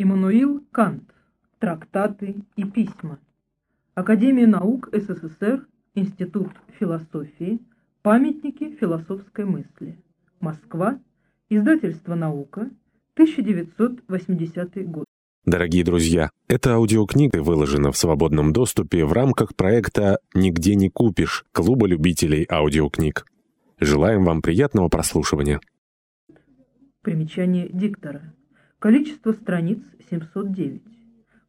Иммануил Кант. Трактаты и письма. Академия наук СССР. Институт философии. Памятники философской мысли. Москва. Издательство «Наука». 1980 год. Дорогие друзья, эта аудиокнига выложена в свободном доступе в рамках проекта «Нигде не купишь» Клуба любителей аудиокниг. Желаем вам приятного прослушивания. Примечание диктора. Количество страниц 709.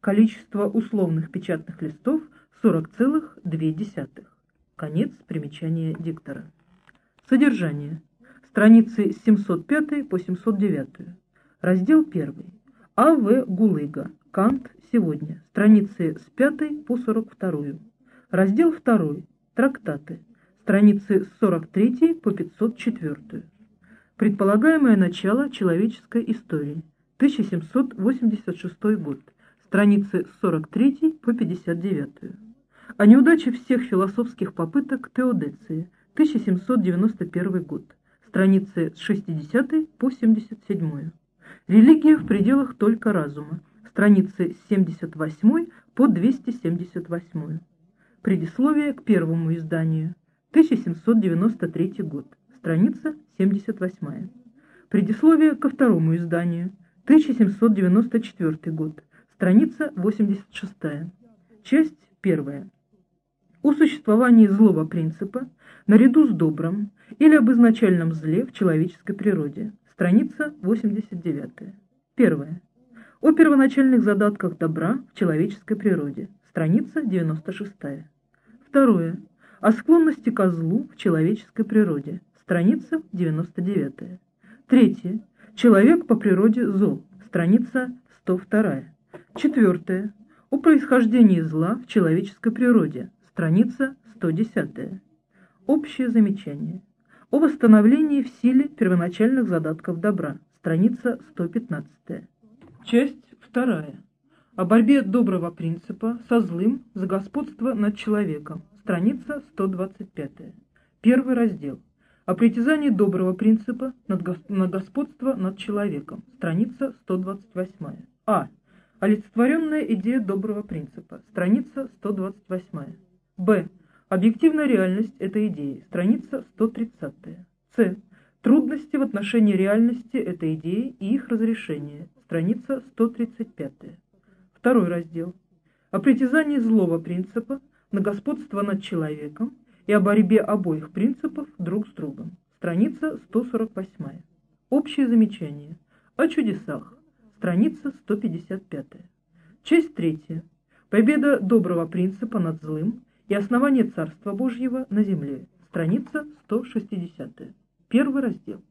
Количество условных печатных листов 40,2. Конец примечания диктора. Содержание. Страницы с 705 по 709. Раздел 1. А.В. Гулыга. Кант. Сегодня. Страницы с 5 по 42. Раздел 2. Трактаты. Страницы с 43 по 504. Предполагаемое начало человеческой истории. 1786 год. Страницы с 43 по 59. О неудаче всех философских попыток Теодеции. 1791 год. Страницы с 60 по 77. Религия в пределах только разума. Страницы с 78 по 278. Предисловие к первому изданию. 1793 год. Страница 78. Предисловие ко второму изданию. 1794 год. Страница 86. Часть 1. О существовании злого принципа наряду с добрым или об изначальном зле в человеческой природе. Страница 89. Первое. О первоначальных задатках добра в человеческой природе. Страница 96. Второе. О склонности ко злу в человеческой природе. Страница 99. Третье. Человек по природе зол. Страница 102. Четвертое. О происхождении зла в человеческой природе. Страница 110. Общее замечание. О восстановлении в силе первоначальных задатков добра. Страница 115. Часть 2. О борьбе доброго принципа со злым за господство над человеком. Страница 125. Первый раздел. О притязании доброго принципа на господство над человеком. Страница 128. А. Олицетворенная идея доброго принципа. Страница 128. Б. Объективная реальность этой идеи. Страница 130. С. Трудности в отношении реальности этой идеи и их разрешение. Страница 135. Второй раздел. О притязании злого принципа на господство над человеком и о борьбе обоих принципов друг с другом. Страница 148. Общее замечание. О чудесах. Страница 155. Часть 3. Победа доброго принципа над злым и основание Царства Божьего на земле. Страница 160. Первый раздел.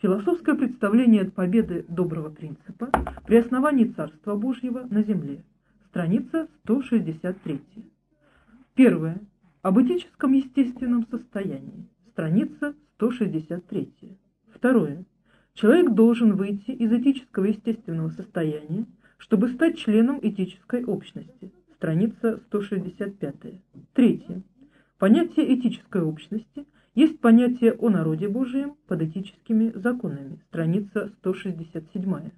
Философское представление от победы доброго принципа при основании Царства Божьего на земле. Страница 163. Первое. Об этическом естественном состоянии. Страница 163. Второе. Человек должен выйти из этического естественного состояния, чтобы стать членом этической общности страница 165. Третье. Понятие этической общности есть понятие о народе Божием под этическими законами, страница 167.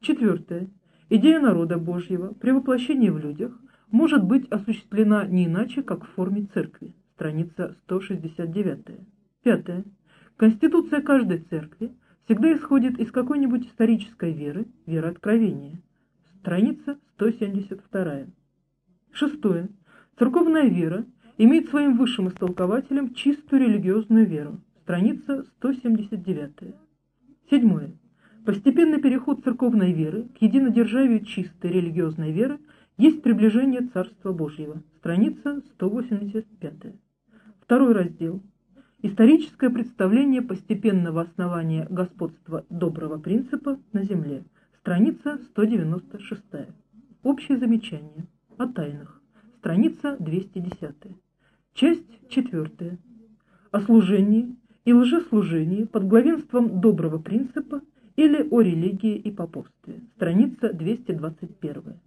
Четвертое. Идея народа Божьего при воплощении в людях может быть осуществлена не иначе, как в форме церкви, страница 169. Пятое. Конституция каждой церкви всегда исходит из какой-нибудь исторической веры, веры откровения, страница 172. Шестое. Церковная вера имеет своим высшим истолкователем чистую религиозную веру. Страница 179. Седьмое. Постепенный переход церковной веры к единодержавию чистой религиозной веры есть приближение Царства Божьего. Страница 185. Второй раздел. Историческое представление постепенного основания господства доброго принципа на земле. Страница 196. Общее замечание о тайнах. Страница 210. Часть 4. О служении и лжеслужении под главенством доброго принципа или о религии и поповстве. Страница 221.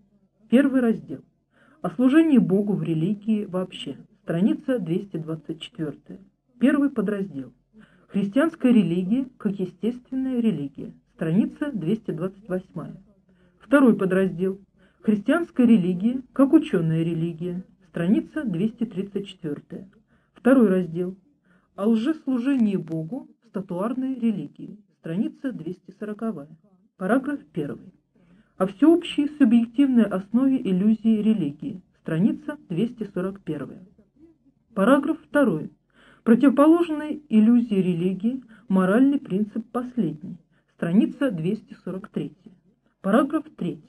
Первый раздел. О служении Богу в религии вообще. Страница 224. Первый подраздел. Христианская религия как естественная религия. Страница 228. Второй подраздел. Христианская религия как ученая религия. Страница 234. Второй раздел. О лжеслужении Богу в статуарной религии. Страница 240. Параграф 1. О всеобщей субъективной основе иллюзии религии. Страница 241. Параграф 2. Противоположной иллюзии религии моральный принцип последний. Страница 243. Параграф 3.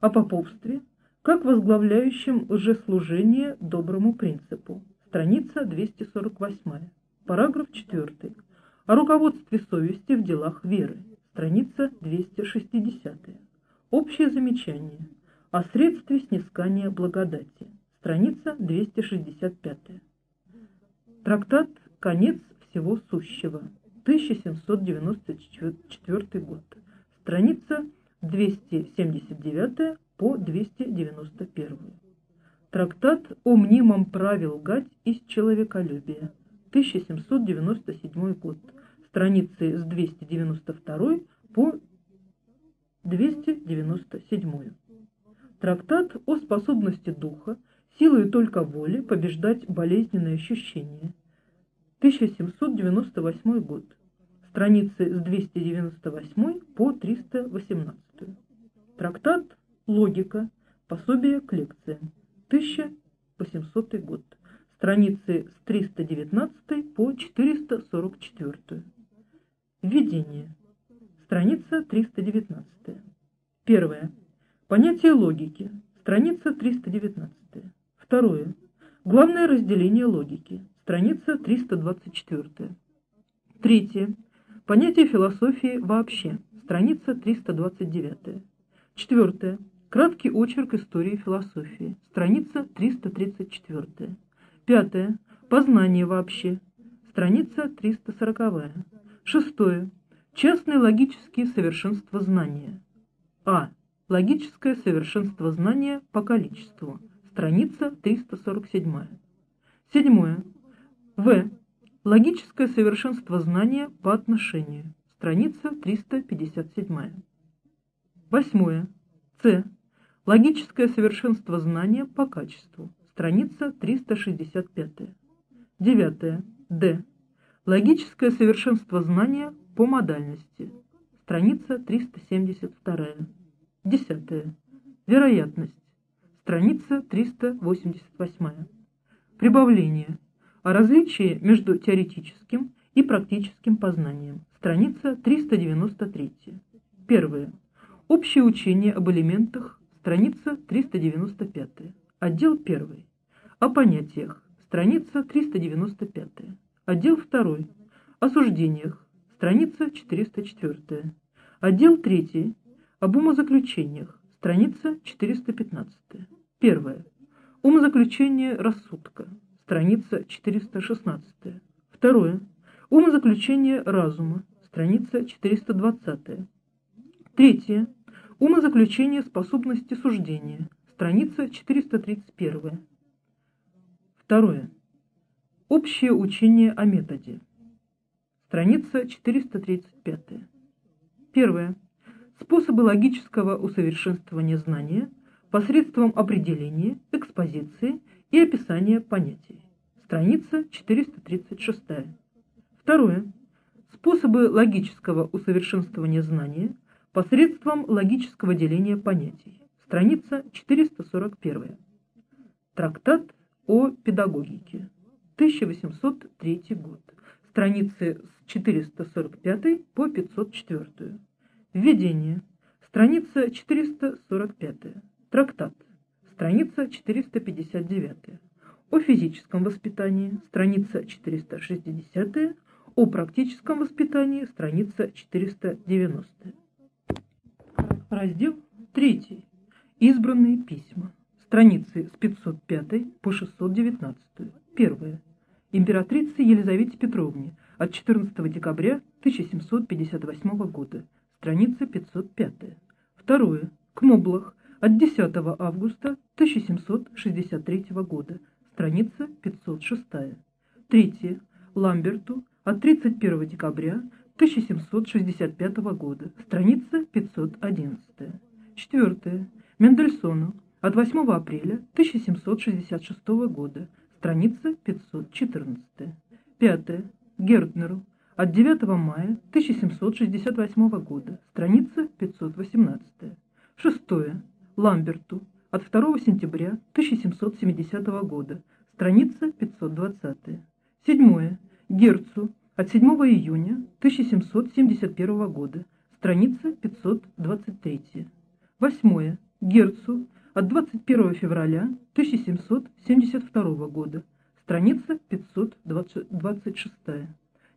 О поповстве как возглавляющем лжеслужение доброму принципу. Страница 248. Параграф 4. О руководстве совести в делах веры. Страница 260. Общее замечание. О средстве снискания благодати. Страница 265. Трактат «Конец всего сущего», 1794 год, страница 279 по 291. Трактат о мнимом праве лгать из человеколюбия, 1797 год, страницы с 292 по 297. Трактат о способности духа силой только воли побеждать болезненные ощущения. 1798 год. Страницы с 298 по 318. Трактат «Логика. Пособие к лекциям». 1800 год. Страницы с 319 по 444. Введение. Страница 319. Первое. Понятие логики. Страница 319. Второе. Главное разделение логики. Страница 324. Третье. Понятие философии вообще. Страница 329. Четвертое. Краткий очерк истории философии. Страница 334. Пятое. Познание вообще. Страница 340. Шестое. Частные логические совершенства знания. А. Логическое совершенство знания по количеству. Страница 347. Седьмое. В. Логическое совершенство знания по отношению. Страница 357. Восьмое. С. Логическое совершенство знания по качеству. Страница 365. Девятое. Д. Логическое совершенство знания по модальности. Страница 372. Десятое. Вероятность. Страница 388. Прибавление. О различии между теоретическим и практическим познанием. Страница 393. Первое. Общее учение об элементах. Страница 395. Отдел 1. О понятиях. Страница 395. Отдел 2. О суждениях. Страница 404. Отдел 3. Об умозаключениях. Страница 415. Первое. Умозаключение рассудка. Страница 416. Второе. Умозаключение разума. Страница 420. Третье. Умозаключение способности суждения. Страница 431. Второе. Общее учение о методе. Страница 435. Первое. Способы логического усовершенствования знания – посредством определения, экспозиции и описания понятий. Страница 436. Второе. Способы логического усовершенствования знания посредством логического деления понятий. Страница 441. Трактат о педагогике. 1803 год. Страницы с 445 по 504. Введение. Страница 445. Трактат. Страница 459. О физическом воспитании. Страница 460. О практическом воспитании. Страница 490. Раздел 3. Избранные письма. Страницы с 505 по 619. Первое. Императрице Елизавете Петровне от 14 декабря 1758 года. Страница 505. Второе. Кмоблах от 10 августа 1763 года, страница 506. Третье. Ламберту от 31 декабря 1765 года, страница 511. Четвертое. Мендельсону от 8 апреля 1766 года, страница 514. Пятое. Гертнеру от 9 мая 1768 года, страница 518. Шестое. Ламберту от 2 сентября 1770 года, страница 520. Седьмое. Герцу от 7 июня 1771 года, страница 523. Восьмое. Герцу от 21 февраля 1772 года, страница 526.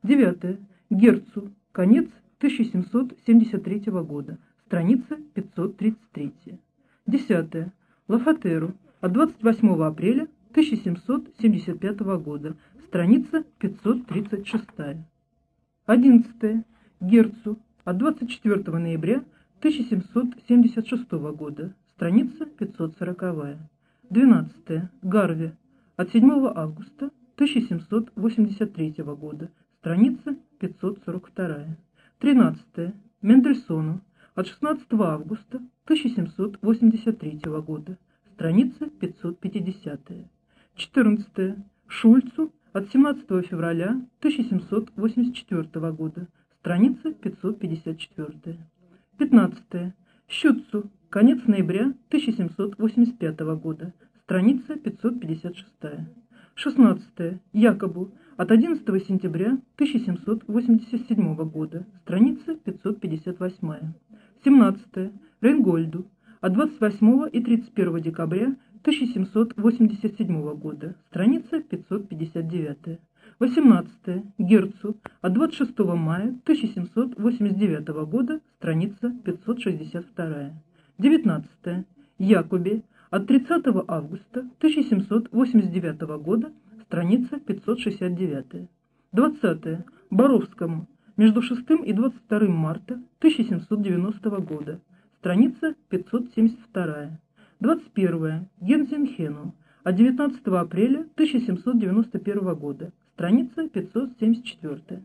Девятое. Герцу. Конец 1773 года, страница 533. Десятое. Лафатеру. От 28 апреля 1775 года, страница 536. 11. Герцу от 24 ноября 1776 года, страница 540. 12. Гарви от 7 августа 1783 года, страница 542. 13. Мендельсону от 16 августа 1783 года, страница 550. 14. Шульцу от 17 февраля 1784 года, страница 554. 15. Щутцу, конец ноября 1785 года, страница 556. 16. Якобу, от 11 сентября 1787 года, страница 558. 17. Рейнгольду, от 28 и 31 декабря 1787 года, страница 559. 18. Герцу от 26 мая 1789 года, страница 562. 19. Якуби от 30 августа 1789 года, страница 569. 20. Боровскому между 6 и 22 марта 1790 года, страница 572. 21. Гензенхену от 19 апреля 1791 года, страница 574.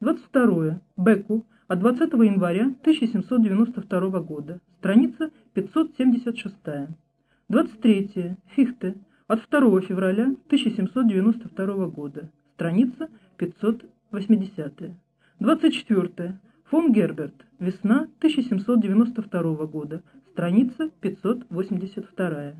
22. Беку от 20 января 1792 года, страница 576. 23. Фихте от 2 февраля 1792 года, страница 580. 24. Фон Герберт. Весна 1792 года, страница 582.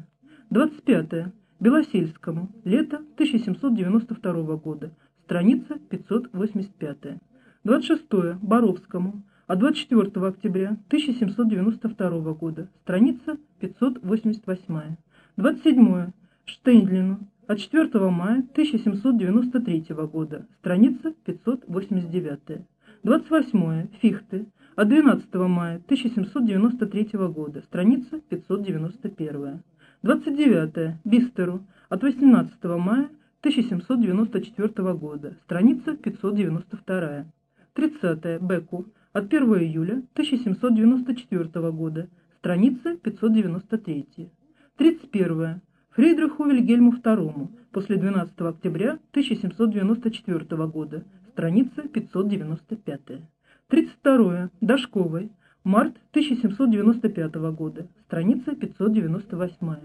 25. Белосельскому. Лето 1792 года. Страница 585. 26. Боровскому. От 24 октября 1792 года. Страница 588. 27. Штейндлину. От 4 мая 1793 года. Страница 589. 28. Фихте. От 12 мая 1793 года. Страница 591. 29. Бистеру. От 18 мая 1794 года. Страница 592. 30. Беку. От 1 июля 1794 года. Страница 593. 31. Фридриху Вильгельму II. После 12 октября 1794 года. Страница 595. 32. Дашковой. Март 1795 года. Страница 598.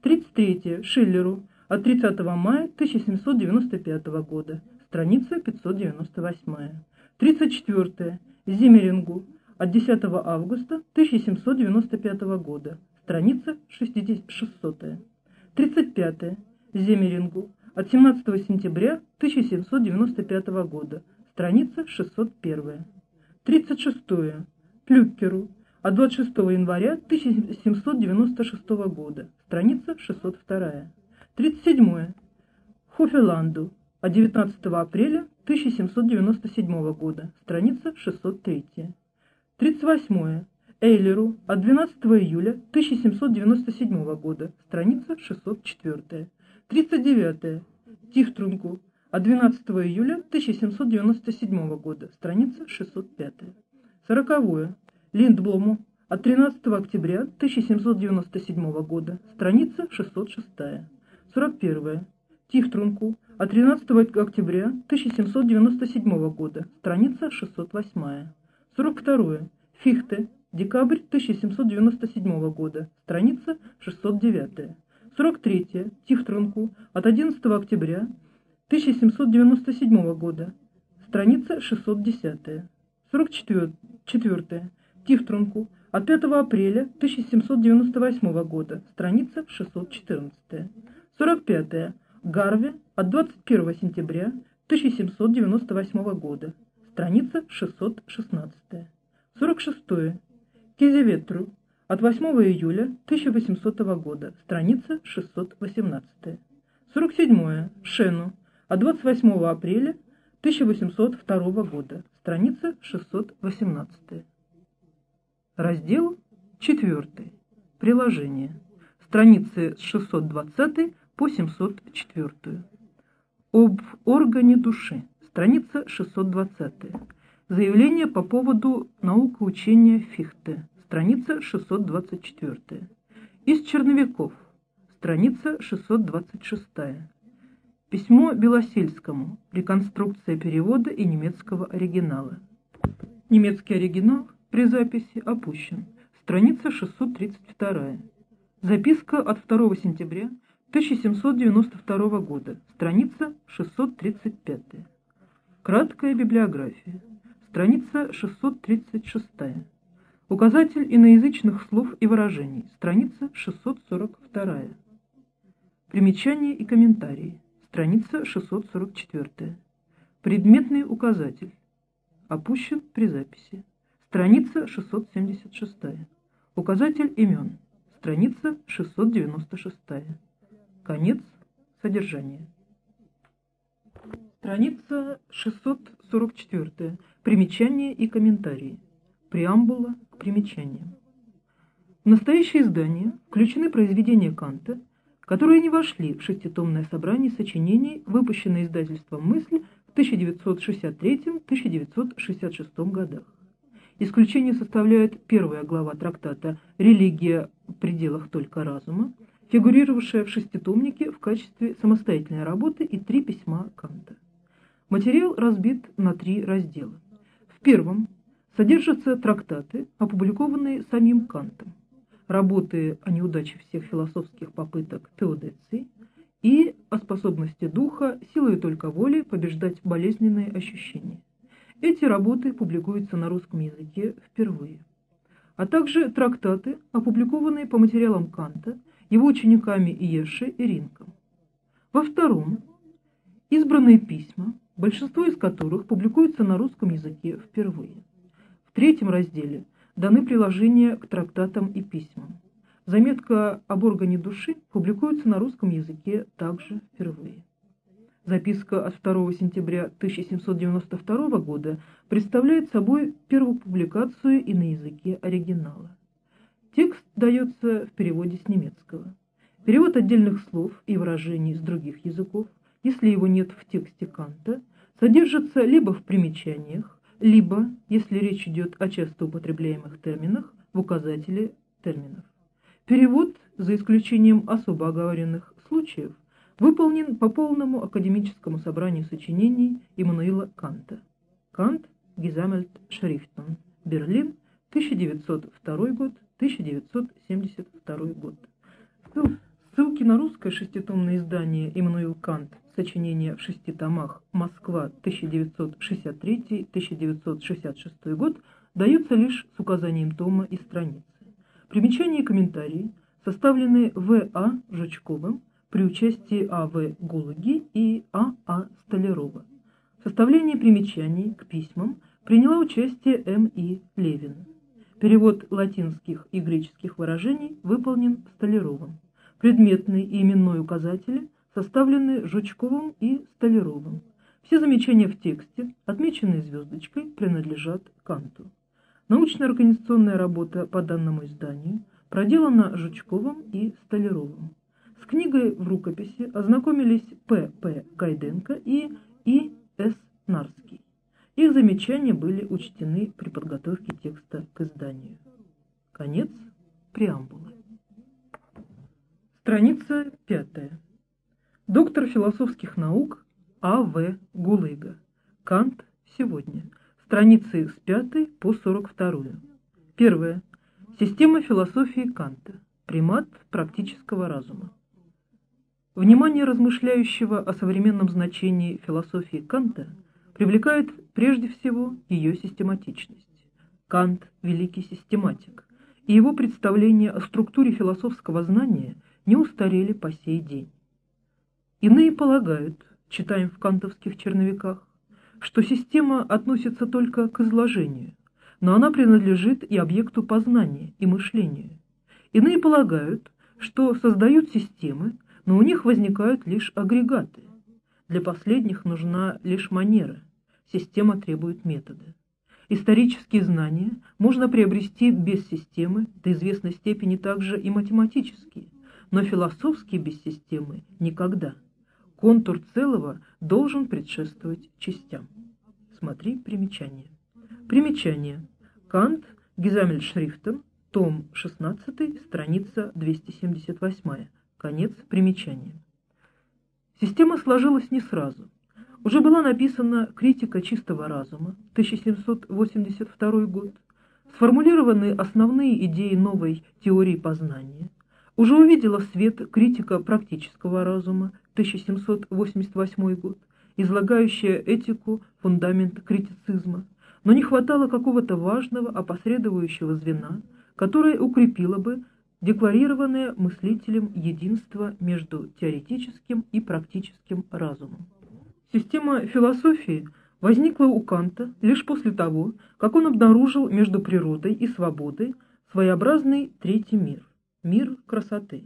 33. Шиллеру. От 30 мая 1795 года. Страница 598. 34. Зимерингу. От 10 августа 1795 года. Страница 600. 35. Зимерингу. От 17 сентября 1795 года. Страница 601. 36. Плюккеру от 26 января 1796 года, страница 602. 37. Хофеланду от 19 апреля 1797 года, страница 603. 38. Эйлеру от 12 июля 1797 года, страница 604. 39. Тихтрунку от 12 июля 1797 года, страница 605. Сороковое. Линдблому. От 13 октября 1797 года. Страница 606. 41. Тихтрунку. От 13 октября 1797 года. Страница 608. 42. Фихте. Декабрь 1797 года, страница 609. 43. Тихтрунку от 11 октября 1797 года, страница 610. 44. Тихтрунку от 5 апреля 1798 года, страница 614. 45. Гарви от 21 сентября 1798 года, страница 616. 46. Кизеветру от 8 июля 1800 года, страница 618. 47. Шену от 28 апреля 1802 года, страница 618. Раздел 4. Приложение. Страницы с 620 по 704. Об органе души. Страница 620. Заявление по поводу наукоучения Фихте. Страница 624. Из черновиков. Страница 626. Письмо Белосельскому. Реконструкция перевода и немецкого оригинала. Немецкий оригинал при записи опущен. Страница 632. Записка от 2 сентября 1792 года. Страница 635. Краткая библиография. Страница 636. Указатель иноязычных слов и выражений. Страница 642. Примечания и комментарии. Страница 644. Предметный указатель. Опущен при записи. Страница 676. Указатель имен. Страница 696. Конец содержания. Страница 644. Примечания и комментарии. Преамбула к примечаниям. В настоящее издание включены произведения Канта, которые не вошли в шеститомное собрание сочинений, выпущенное издательством «Мысль» в 1963-1966 годах. Исключение составляет первая глава трактата «Религия в пределах только разума», фигурировавшая в шеститомнике в качестве самостоятельной работы и три письма Канта. Материал разбит на три раздела. В первом содержатся трактаты, опубликованные самим Кантом, работы о неудаче всех философских попыток теодеции и о способности духа силой только воли побеждать болезненные ощущения. Эти работы публикуются на русском языке впервые, а также трактаты, опубликованные по материалам Канта – его учениками Иеши и Ринком. Во втором – избранные письма, большинство из которых публикуются на русском языке впервые. В третьем разделе даны приложения к трактатам и письмам. Заметка об органе души публикуется на русском языке также впервые. Записка от 2 сентября 1792 года представляет собой первую публикацию и на языке оригинала. Текст дается в переводе с немецкого. Перевод отдельных слов и выражений с других языков, если его нет в тексте Канта, содержится либо в примечаниях, либо, если речь идет о часто употребляемых терминах, в указателе терминов. Перевод, за исключением особо оговоренных случаев, выполнен по полному академическому собранию сочинений Иммануила Канта. Кант, Гизамельт Шрифтон, Берлин, 1902 год, 1972 год. Ссылки на русское шеститомное издание «Иммануил Кант. Сочинение в шести томах. Москва, 1963-1966 год» даются лишь с указанием тома и страницы. Примечания и комментарии составлены В.А. Жучковым при участии А.В. Гулаги и А.А. Столярова. В составлении примечаний к письмам приняла участие М.И. Левин. Перевод латинских и греческих выражений выполнен Столяровым. Предметный и именной указатели составлены Жучковым и Столяровым. Все замечания в тексте, отмеченные звездочкой, принадлежат Канту. Научно-организационная работа по данному изданию проделана Жучковым и Столяровым. С книгой в рукописи ознакомились П. П. Гайденко и И. С. Нарский. Их замечания были учтены при подготовке текста к изданию. Конец преамбулы. Страница пятая. Доктор философских наук А.В. Гулыга. Кант. Сегодня. Страницы с 5 по 42. Первое. Система философии Канта. Примат практического разума. Внимание размышляющего о современном значении философии Канта привлекает прежде всего ее систематичность. Кант – великий систематик, и его представления о структуре философского знания не устарели по сей день. Иные полагают, читаем в кантовских черновиках, что система относится только к изложению, но она принадлежит и объекту познания, и мышлению. Иные полагают, что создают системы, но у них возникают лишь агрегаты. Для последних нужна лишь манера, система требует метода. Исторические знания можно приобрести без системы, до известной степени также и математические, но философские без системы никогда. Контур целого должен предшествовать частям. Смотри примечание. Примечание. Кант, Гизамельшрифтом, том 16, страница 278. Конец примечания. Система сложилась не сразу. Уже была написана «Критика чистого разума» 1782 год, сформулированы основные идеи новой теории познания, уже увидела свет критика практического разума 1788 год, излагающая этику, фундамент критицизма, но не хватало какого-то важного опосредующего звена, которое укрепило бы декларированное мыслителем единство между теоретическим и практическим разумом. Система философии возникла у Канта лишь после того, как он обнаружил между природой и свободой своеобразный третий мир – мир красоты.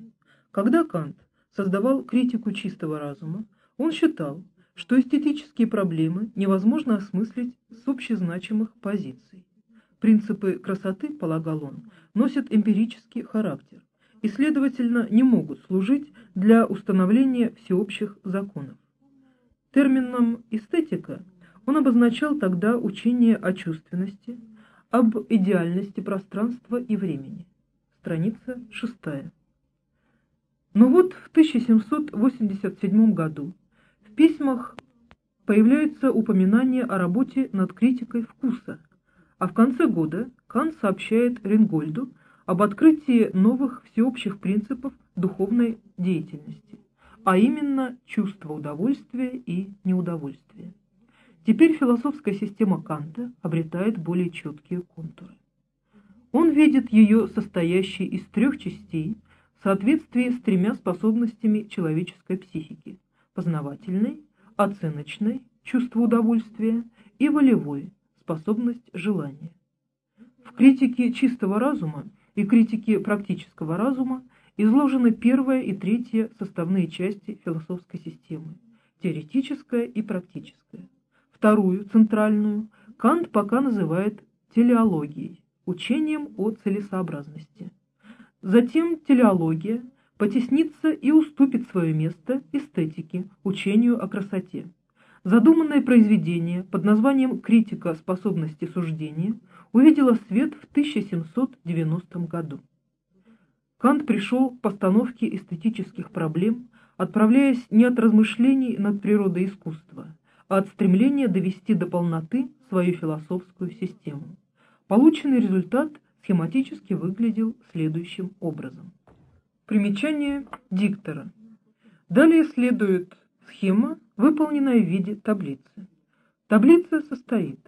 Когда Кант создавал критику чистого разума, он считал, что эстетические проблемы невозможно осмыслить с общезначимых позиций. Принципы красоты, полагал он, носят эмпирический характер и, следовательно, не могут служить для установления всеобщих законов. Термином «эстетика» он обозначал тогда учение о чувственности, об идеальности пространства и времени. Страница 6. Но вот в 1787 году в письмах появляется упоминание о работе над критикой вкуса – а в конце года Кант сообщает Рингольду об открытии новых всеобщих принципов духовной деятельности, а именно чувство удовольствия и неудовольствия. Теперь философская система Канта обретает более четкие контуры. Он видит ее состоящей из трех частей в соответствии с тремя способностями человеческой психики – познавательной, оценочной, чувство удовольствия и волевой, способность желания. В критике чистого разума и критике практического разума изложены первая и третья составные части философской системы – теоретическая и практическая. Вторую, центральную, Кант пока называет телеологией, учением о целесообразности. Затем телеология потеснится и уступит свое место эстетике, учению о красоте. Задуманное произведение под названием «Критика способности суждения» увидело свет в 1790 году. Кант пришел к постановке эстетических проблем, отправляясь не от размышлений над природой искусства, а от стремления довести до полноты свою философскую систему. Полученный результат схематически выглядел следующим образом. Примечание диктора. Далее следует схема выполненная в виде таблицы. Таблица состоит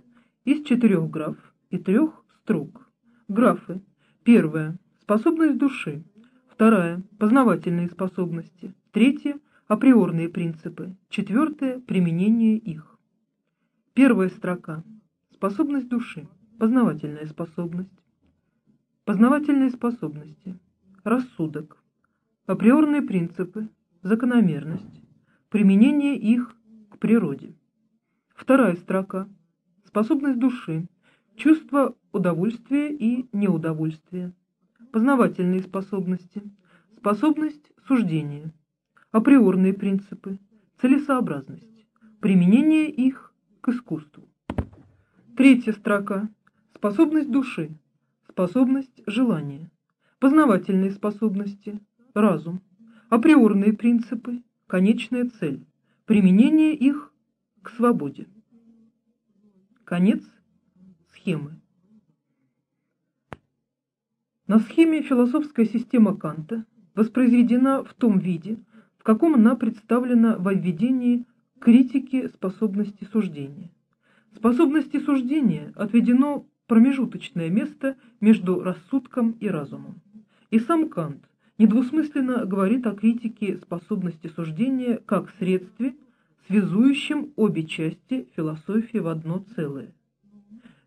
из четырех граф и трех строк. Графы. Первая – способность души. Вторая – познавательные способности. Третья – априорные принципы. Четвертая – применение их. Первая строка – способность души. Познавательная способность. Познавательные способности. Рассудок. Априорные принципы. Закономерность применение их к природе. Вторая строка. Способность души, чувство удовольствия и неудовольствия, познавательные способности, способность суждения, априорные принципы, целесообразность, применение их к искусству. Третья строка. Способность души, способность желания, познавательные способности, разум, априорные принципы, конечная цель, применение их к свободе. Конец схемы. На схеме философская система Канта воспроизведена в том виде, в каком она представлена во введении критики способности суждения. Способности суждения отведено промежуточное место между рассудком и разумом. И сам Кант недвусмысленно говорит о критике способности суждения как средстве, связующем обе части философии в одно целое.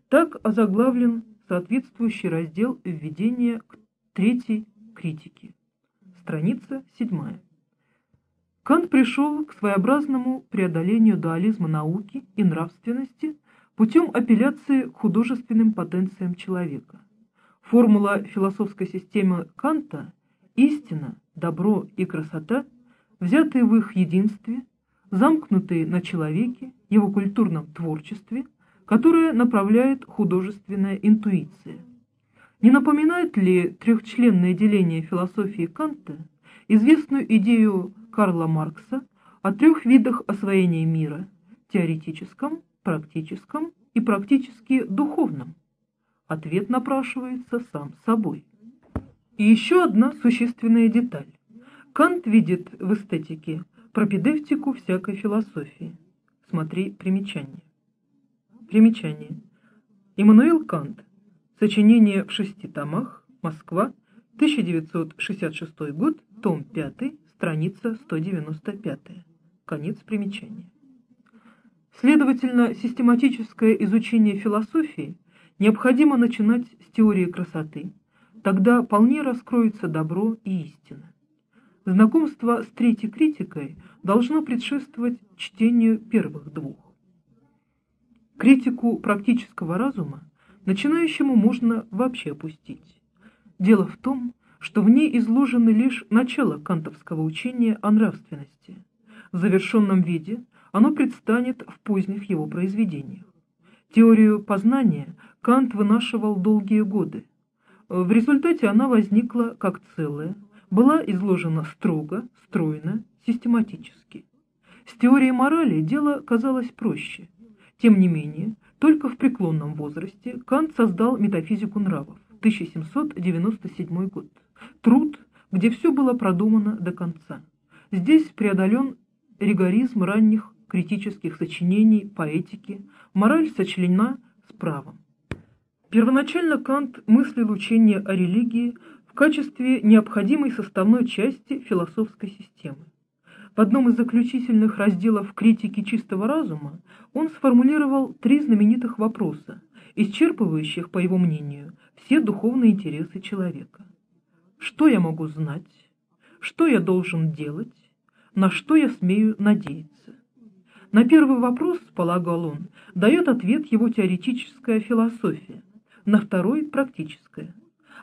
Так озаглавлен соответствующий раздел введения к третьей критике. Страница 7. Кант пришел к своеобразному преодолению дуализма науки и нравственности путем апелляции к художественным потенциям человека. Формула философской системы Канта «истина, добро и красота», взятые в их единстве, замкнутые на человеке, его культурном творчестве, которое направляет художественная интуиция. Не напоминает ли трехчленное деление философии Канта известную идею Карла Маркса о трех видах освоения мира – теоретическом, практическом и практически духовном? Ответ напрашивается сам собой. И еще одна существенная деталь. Кант видит в эстетике пропедевтику всякой философии. Смотри примечание. Примечание. Иммануил Кант. Сочинение в шести томах. Москва. 1966 год. Том 5. Страница 195. Конец примечания. Следовательно, систематическое изучение философии необходимо начинать с теории красоты, тогда вполне раскроется добро и истина. Знакомство с третьей критикой должно предшествовать чтению первых двух. Критику практического разума начинающему можно вообще опустить. Дело в том, что в ней изложены лишь начало кантовского учения о нравственности. В завершенном виде оно предстанет в поздних его произведениях. Теорию познания Кант вынашивал долгие годы. В результате она возникла как целая, была изложена строго, стройно, систематически. С теорией морали дело казалось проще. Тем не менее, только в преклонном возрасте Кант создал метафизику нравов, 1797 год. Труд, где все было продумано до конца. Здесь преодолен ригоризм ранних критических сочинений, поэтики, мораль сочленена с правом. Первоначально Кант мыслил учение о религии в качестве необходимой составной части философской системы. В одном из заключительных разделов критики чистого разума он сформулировал три знаменитых вопроса, исчерпывающих, по его мнению, все духовные интересы человека. Что я могу знать? Что я должен делать? На что я смею надеяться? На первый вопрос, полагал он, дает ответ его теоретическая философия, на второй – практическая.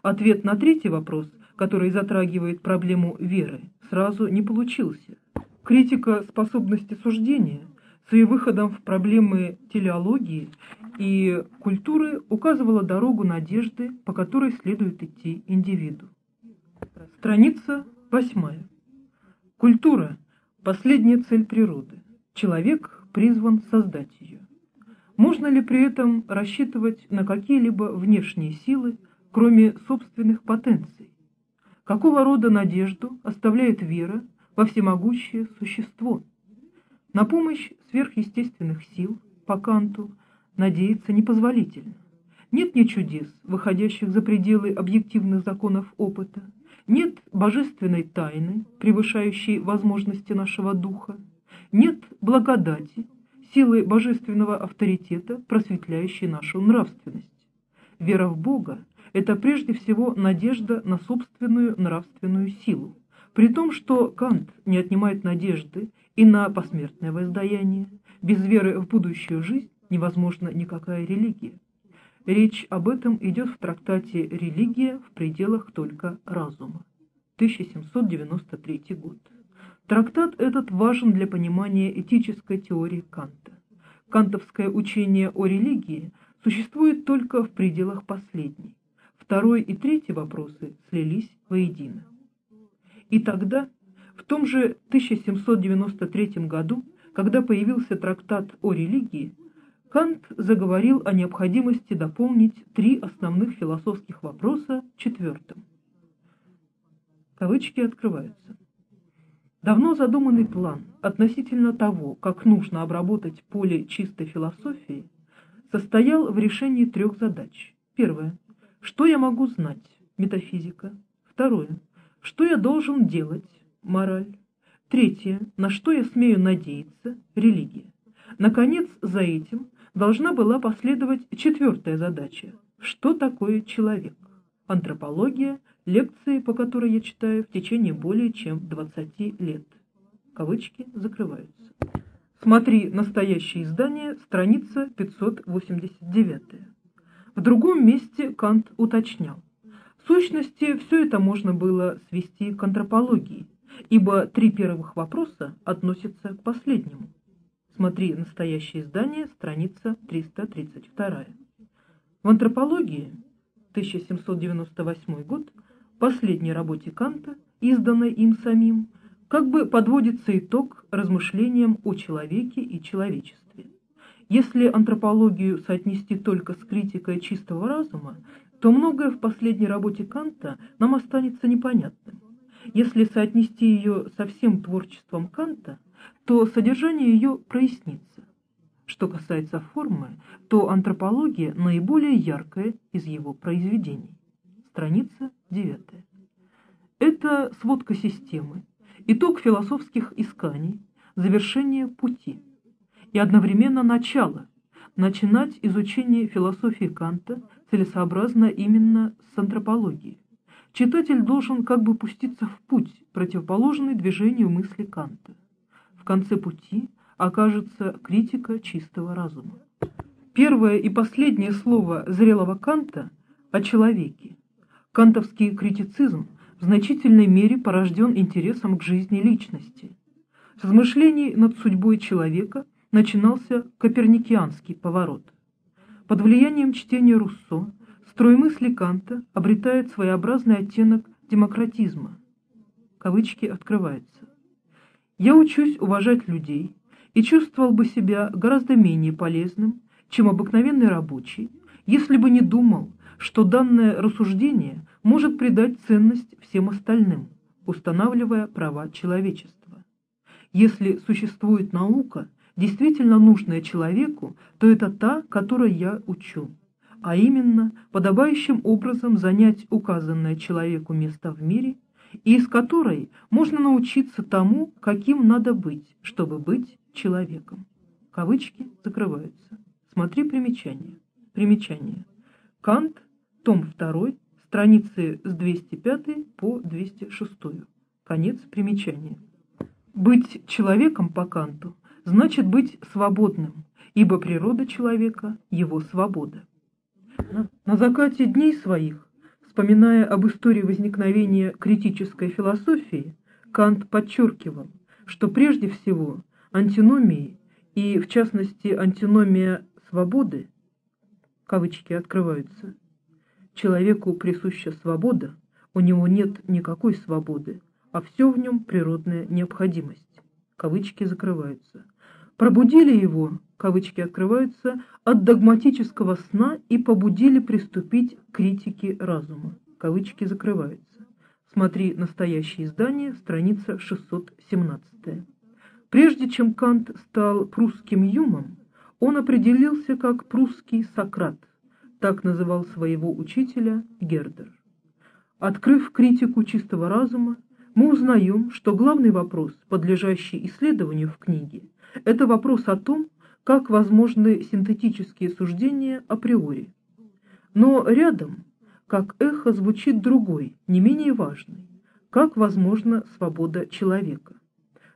Ответ на третий вопрос, который затрагивает проблему веры, сразу не получился. Критика способности суждения своим выходом в проблемы телеологии и культуры указывала дорогу надежды, по которой следует идти индивиду. Страница восьмая. Культура – последняя цель природы. Человек призван создать ее. Можно ли при этом рассчитывать на какие-либо внешние силы, кроме собственных потенций? Какого рода надежду оставляет вера во всемогущее существо. На помощь сверхъестественных сил по Канту надеяться непозволительно. Нет ни чудес, выходящих за пределы объективных законов опыта, нет божественной тайны, превышающей возможности нашего духа, нет благодати, силы божественного авторитета, просветляющей нашу нравственность. Вера в Бога – это прежде всего надежда на собственную нравственную силу при том, что Кант не отнимает надежды и на посмертное воздаяние, без веры в будущую жизнь невозможна никакая религия. Речь об этом идет в трактате «Религия в пределах только разума» 1793 год. Трактат этот важен для понимания этической теории Канта. Кантовское учение о религии существует только в пределах последней. Второй и третий вопросы слились воедино. И тогда, в том же 1793 году, когда появился трактат о религии, Кант заговорил о необходимости дополнить три основных философских вопроса четвертым. Кавычки открываются. Давно задуманный план относительно того, как нужно обработать поле чистой философии, состоял в решении трех задач. Первое. Что я могу знать? Метафизика. Второе. Что я должен делать? Мораль. Третье. На что я смею надеяться? Религия. Наконец, за этим должна была последовать четвертая задача. Что такое человек? Антропология, лекции, по которой я читаю в течение более чем 20 лет. Кавычки закрываются. Смотри настоящее издание, страница 589. В другом месте Кант уточнял. В сущности, все это можно было свести к антропологии, ибо три первых вопроса относятся к последнему. Смотри настоящее издание, страница 332. В антропологии 1798 год, последней работе Канта, изданной им самим, как бы подводится итог размышлениям о человеке и человечестве. Если антропологию соотнести только с критикой чистого разума, то многое в последней работе Канта нам останется непонятным. Если соотнести ее со всем творчеством Канта – то содержание ее прояснится. Что касается формы, то антропология наиболее яркая из его произведений. Страница 9. Это сводка системы, итог философских исканий, завершение пути и одновременно начало. Начинать изучение философии Канта целесообразно именно с антропологии. Читатель должен как бы пуститься в путь, противоположный движению мысли Канта в конце пути окажется критика чистого разума. Первое и последнее слово зрелого Канта о человеке. Кантовский критицизм в значительной мере порожден интересом к жизни личности. С размышлений над судьбой человека начинался коперникианский поворот. Под влиянием чтения Руссо строй мысли Канта обретает своеобразный оттенок демократизма. Кавычки открываются. Я учусь уважать людей и чувствовал бы себя гораздо менее полезным, чем обыкновенный рабочий, если бы не думал, что данное рассуждение может придать ценность всем остальным, устанавливая права человечества. Если существует наука, действительно нужная человеку, то это та, которой я учу, а именно подобающим образом занять указанное человеку место в мире – и из которой можно научиться тому, каким надо быть, чтобы быть человеком. Кавычки закрываются. Смотри примечание. Примечание. Кант, том 2, страницы с 205 по 206. Конец примечания. Быть человеком по Канту значит быть свободным, ибо природа человека – его свобода. На закате дней своих Вспоминая об истории возникновения критической философии, Кант подчеркивал, что прежде всего антиномии и, в частности, антиномия свободы, кавычки открываются, человеку присуща свобода, у него нет никакой свободы, а все в нем природная необходимость, кавычки закрываются, пробудили его, кавычки открываются, от догматического сна и побудили приступить к критике разума, кавычки закрываются. Смотри настоящее издание, страница 617. Прежде чем Кант стал прусским юмом, он определился как прусский Сократ, так называл своего учителя Гердер. Открыв критику чистого разума, мы узнаем, что главный вопрос, подлежащий исследованию в книге, это вопрос о том, как возможны синтетические суждения априори. Но рядом, как эхо, звучит другой, не менее важный. Как возможна свобода человека?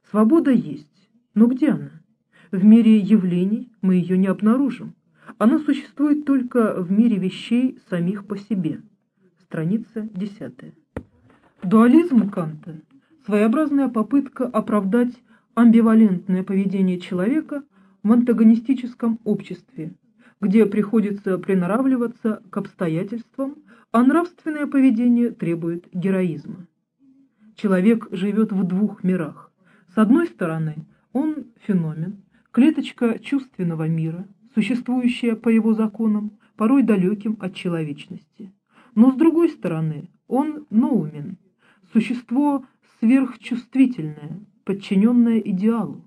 Свобода есть, но где она? В мире явлений мы ее не обнаружим. Она существует только в мире вещей самих по себе. Страница 10. Дуализм Канта – своеобразная попытка оправдать амбивалентное поведение человека в антагонистическом обществе, где приходится приноравливаться к обстоятельствам, а нравственное поведение требует героизма. Человек живет в двух мирах. С одной стороны, он феномен, клеточка чувственного мира, существующее по его законам, порой далеким от человечности. Но с другой стороны, он ноумен, существо сверхчувствительное, подчиненное идеалу.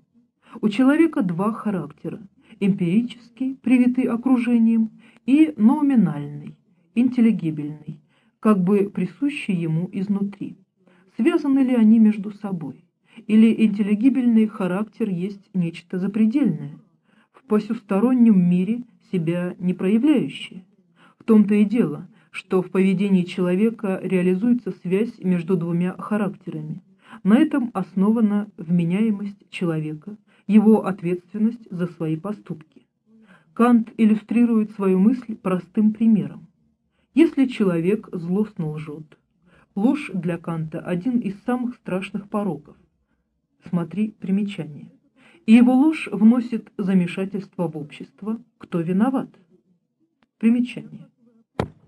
У человека два характера – эмпирический, привитый окружением, и номинальный, интеллигибельный, как бы присущий ему изнутри. Связаны ли они между собой? Или интеллигибельный характер есть нечто запредельное, посюстороннем мире себя не проявляющее? В том-то и дело, что в поведении человека реализуется связь между двумя характерами. На этом основана вменяемость человека, его ответственность за свои поступки. Кант иллюстрирует свою мысль простым примером. Если человек злостно лжет, ложь для Канта один из самых страшных пороков. Смотри примечание. Его ложь вносит замешательство в общество. Кто виноват? Примечание.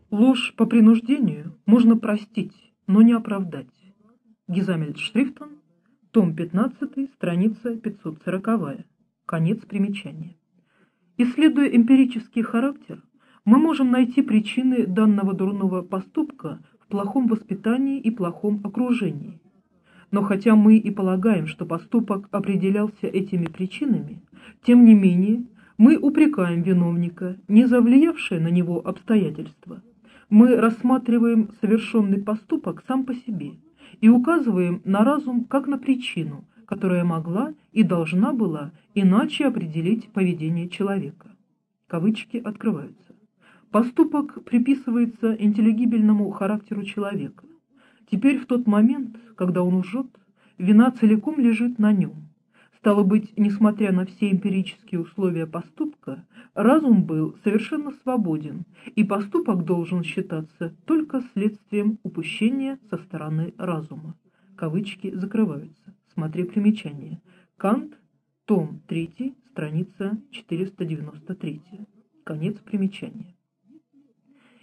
Ложь по принуждению можно простить, но не оправдать. Гизамельд Шрифтон, том 15, страница 540. Конец примечания. Исследуя эмпирический характер, мы можем найти причины данного дурного поступка в плохом воспитании и плохом окружении. Но хотя мы и полагаем, что поступок определялся этими причинами, тем не менее мы упрекаем виновника, не за влиявшее на него обстоятельства. Мы рассматриваем совершенный поступок сам по себе и указываем на разум как на причину, которая могла и должна была иначе определить поведение человека. Кавычки открываются. Поступок приписывается интеллигибельному характеру человека. Теперь в тот момент, когда он лжет, вина целиком лежит на нем. Стало быть, несмотря на все эмпирические условия поступка, разум был совершенно свободен, и поступок должен считаться только следствием упущения со стороны разума. Кавычки закрываются. Смотри примечание. Кант, том 3, страница 493. Конец примечания.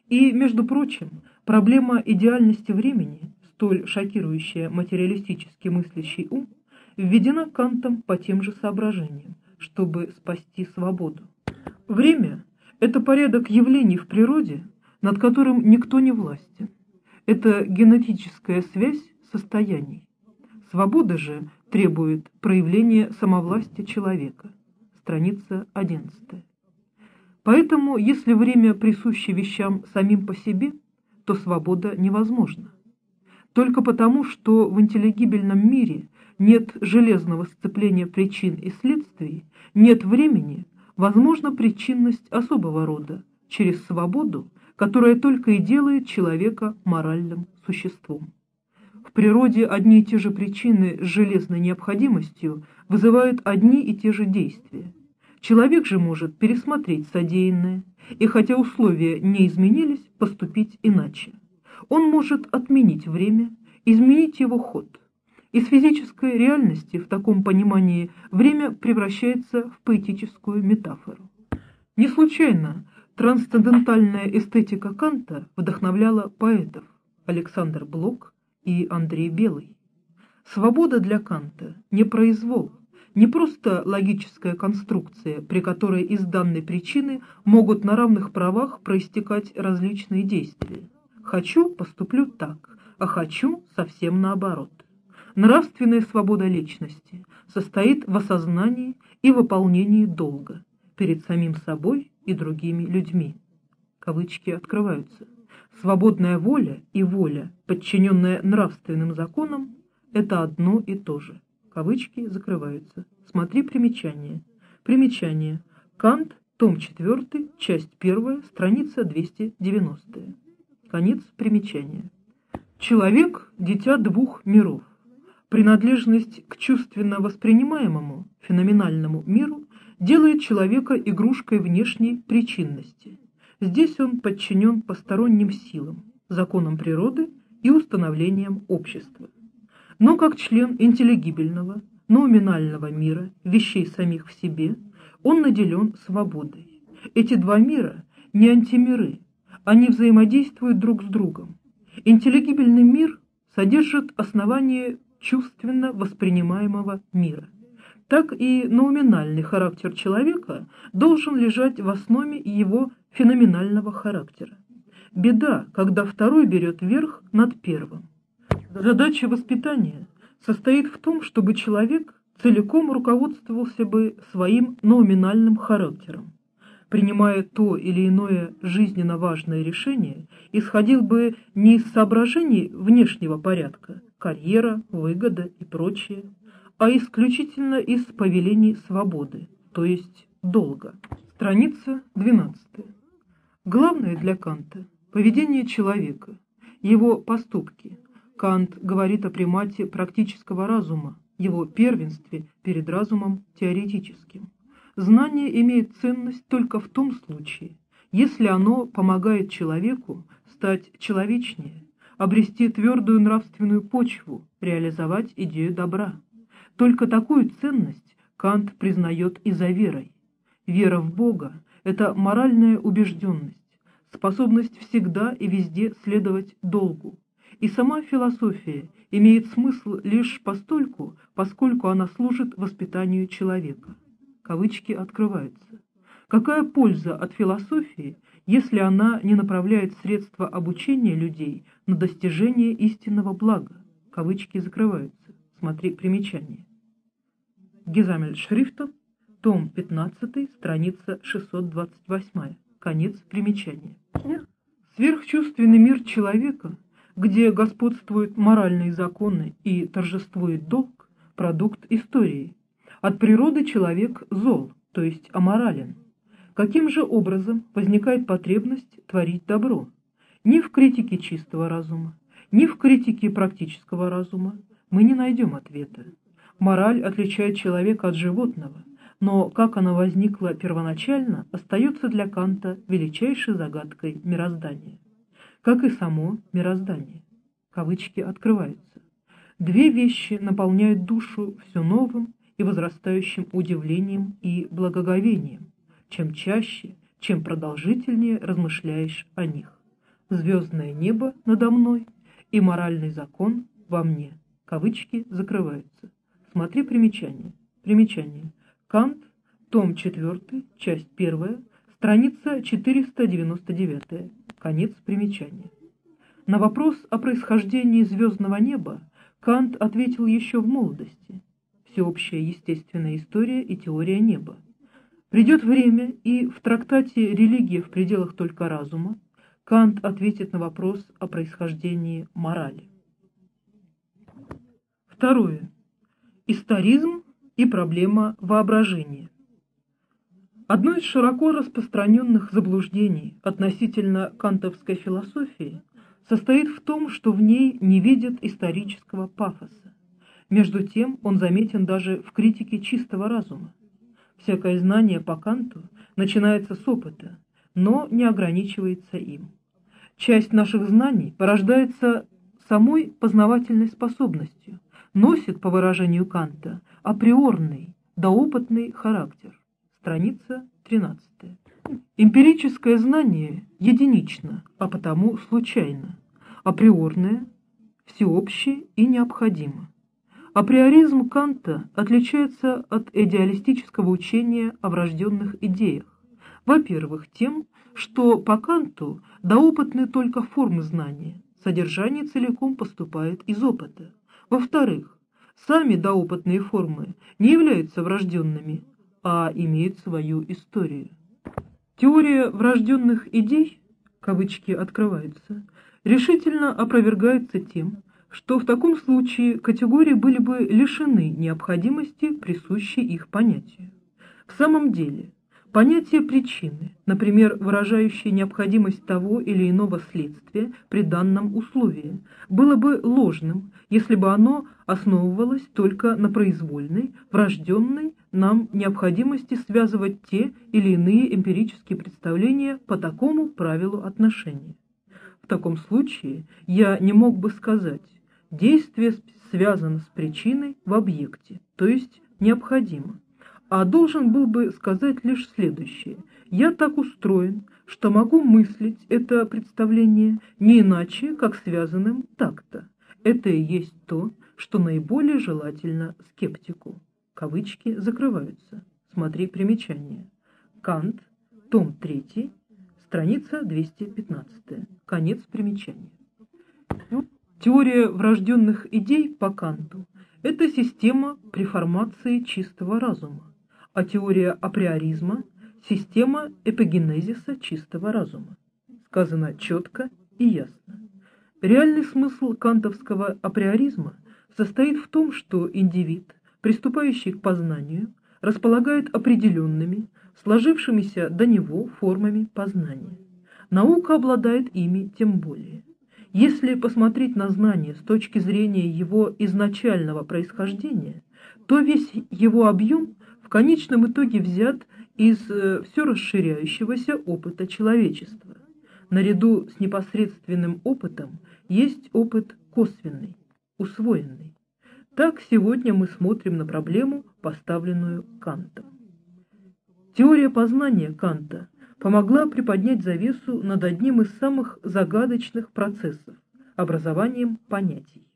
И, между прочим, проблема идеальности времени, столь шокирующая материалистически мыслящий ум, введена Кантом по тем же соображениям, чтобы спасти свободу. Время – это порядок явлений в природе, над которым никто не властен. Это генетическая связь состояний. Свобода же требует проявления самовластия человека. Страница 11. Поэтому, если время присуще вещам самим по себе, то свобода невозможна. Только потому, что в интеллигибельном мире нет железного сцепления причин и следствий, нет времени, возможна причинность особого рода, через свободу, которая только и делает человека моральным существом. В природе одни и те же причины с железной необходимостью вызывают одни и те же действия. Человек же может пересмотреть содеянное, и хотя условия не изменились, поступить иначе. Он может отменить время, изменить его ход. Из физической реальности в таком понимании время превращается в поэтическую метафору. Не случайно трансцендентальная эстетика Канта вдохновляла поэтов Александр Блок, и Андрей Белый. Свобода для Канта не произвол, не просто логическая конструкция, при которой из данной причины могут на равных правах проистекать различные действия. Хочу – поступлю так, а хочу – совсем наоборот. Нравственная свобода личности состоит в осознании и выполнении долга перед самим собой и другими людьми. Кавычки открываются. Свободная воля и воля, подчиненная нравственным законам, это одно и то же. Кавычки закрываются. Смотри примечание. Примечание. Кант, том 4, часть 1, страница 290. Конец примечания. Человек – дитя двух миров. Принадлежность к чувственно воспринимаемому, феноменальному миру делает человека игрушкой внешней причинности – Здесь он подчинен посторонним силам, законам природы и установлениям общества. Но как член интеллигибельного, номинального мира, вещей самих в себе, он наделен свободой. Эти два мира не антимиры, они взаимодействуют друг с другом. Интеллигибельный мир содержит основание чувственно воспринимаемого мира. так и номинальный характер человека должен лежать в основе его феноменального характера. Беда, когда второй берет верх над первым. Задача воспитания состоит в том, чтобы человек целиком руководствовался бы своим номинальным характером, принимая то или иное жизненно важное решение, исходил бы не из соображений внешнего порядка, карьера, выгода и прочее, а исключительно из повелений свободы, то есть долга. Страница 12. Главное для Канта – поведение человека, его поступки. Кант говорит о примате практического разума, его первенстве перед разумом теоретическим. Знание имеет ценность только в том случае, если оно помогает человеку стать человечнее, обрести твердую нравственную почву, реализовать идею добра. Только такую ценность Кант признает и за верой. Вера в Бога – это моральная убежденность, способность всегда и везде следовать долгу. И сама философия имеет смысл лишь постольку, поскольку она служит воспитанию человека. Кавычки открываются. Какая польза от философии, если она не направляет средства обучения людей на достижение истинного блага? Кавычки закрываются. Смотри примечание. Гизамель шрифтом, том 15, страница 628, конец примечания. Сверхчувственный мир человека, где господствуют моральные законы и торжествует долг, продукт истории. От природы человек зол, то есть аморален. Каким же образом возникает потребность творить добро? Ни в критике чистого разума, ни в критике практического разума мы не найдем ответа. Мораль отличает человека от животного, но как она возникла первоначально, остается для Канта величайшей загадкой мироздания. Как и само мироздание. Кавычки открываются. Две вещи наполняют душу все новым и возрастающим удивлением и благоговением, чем чаще, чем продолжительнее размышляешь о них. Звездное небо надо мной и моральный закон во мне. Кавычки закрываются. Смотри примечание. Примечание. Кант, том 4, часть 1, страница 499. Конец примечания. На вопрос о происхождении звездного неба Кант ответил еще в молодости. Всеобщая естественная история и теория неба. Придет время, и в трактате «Религия в пределах только разума» Кант ответит на вопрос о происхождении морали. Второе. Историзм и проблема воображения. Одно из широко распространенных заблуждений относительно кантовской философии состоит в том, что в ней не видят исторического пафоса. Между тем он заметен даже в критике чистого разума. Всякое знание по Канту начинается с опыта, но не ограничивается им. Часть наших знаний порождается самой познавательной способностью – носит, по выражению Канта, априорный, доопытный характер. Страница 13. Эмпирическое знание единично, а потому случайно. Априорное, всеобщее и необходимо. Априоризм Канта отличается от идеалистического учения о врожденных идеях. Во-первых, тем, что по Канту доопытны только формы знания, содержание целиком поступает из опыта. Во-вторых, сами доопытные формы не являются врожденными, а имеют свою историю. Теория врожденных идей, кавычки открываются, решительно опровергается тем, что в таком случае категории были бы лишены необходимости, присущей их понятию. В самом деле, понятие причины, например, выражающее необходимость того или иного следствия при данном условии, было бы ложным, если бы оно основывалось только на произвольной, врожденной нам необходимости связывать те или иные эмпирические представления по такому правилу отношения. В таком случае я не мог бы сказать, действие связано с причиной в объекте, то есть необходимо, а должен был бы сказать лишь следующее. Я так устроен, что могу мыслить это представление не иначе, как связанным так-то. Это и есть то, что наиболее желательно скептику. Кавычки закрываются. Смотри примечание. Кант, том 3, страница 215. Конец примечания. Теория врожденных идей по Канту – это система преформации чистого разума, а теория априоризма – система эпигенезиса чистого разума. Сказано четко и ясно. Реальный смысл кантовского априоризма состоит в том, что индивид, приступающий к познанию, располагает определенными, сложившимися до него формами познания. Наука обладает ими тем более. Если посмотреть на знание с точки зрения его изначального происхождения, то весь его объем в конечном итоге взят из э, все расширяющегося опыта человечества. Наряду с непосредственным опытом есть опыт косвенный, усвоенный. Так сегодня мы смотрим на проблему, поставленную Кантом. Теория познания Канта помогла приподнять завесу над одним из самых загадочных процессов – образованием понятий.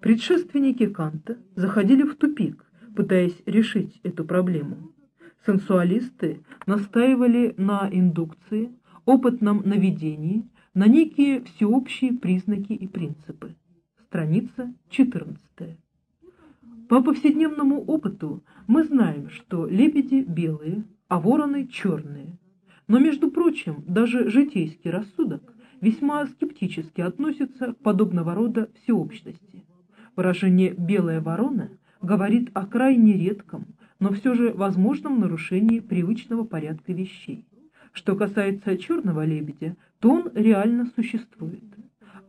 Предшественники Канта заходили в тупик, пытаясь решить эту проблему. Сенсуалисты настаивали на индукции, опытном наведении, на некие всеобщие признаки и принципы. Страница 14. По повседневному опыту мы знаем, что лебеди белые, а вороны черные – но, между прочим, даже житейский рассудок весьма скептически относится к подобного рода всеобщности. Выражение «белая ворона» говорит о крайне редком, но все же возможном нарушении привычного порядка вещей. Что касается черного лебедя, то он реально существует.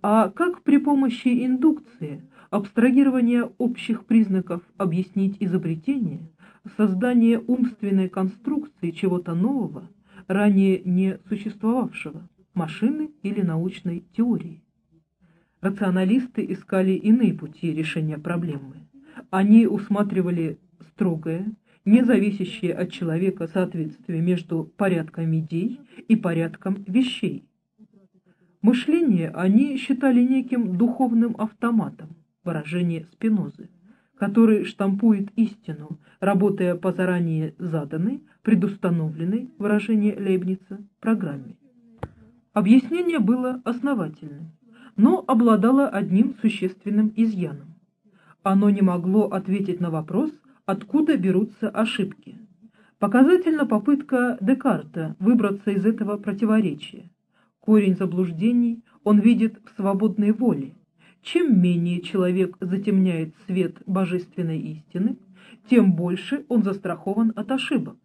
А как при помощи индукции, абстрагирования общих признаков объяснить изобретение, создание умственной конструкции чего-то нового – ранее не существовавшего, машины или научной теории. Рационалисты искали иные пути решения проблемы. Они усматривали строгое, не зависящее от человека соответствие между порядком идей и порядком вещей. Мышление они считали неким духовным автоматом, выражение Спинозы, который штампует истину, работая по заранее заданной, предустановленной, выражение Лейбница, программе. Объяснение было основательным, но обладало одним существенным изъяном. Оно не могло ответить на вопрос, откуда берутся ошибки. Показательна попытка Декарта выбраться из этого противоречия. Корень заблуждений он видит в свободной воле. Чем менее человек затемняет свет божественной истины, тем больше он застрахован от ошибок.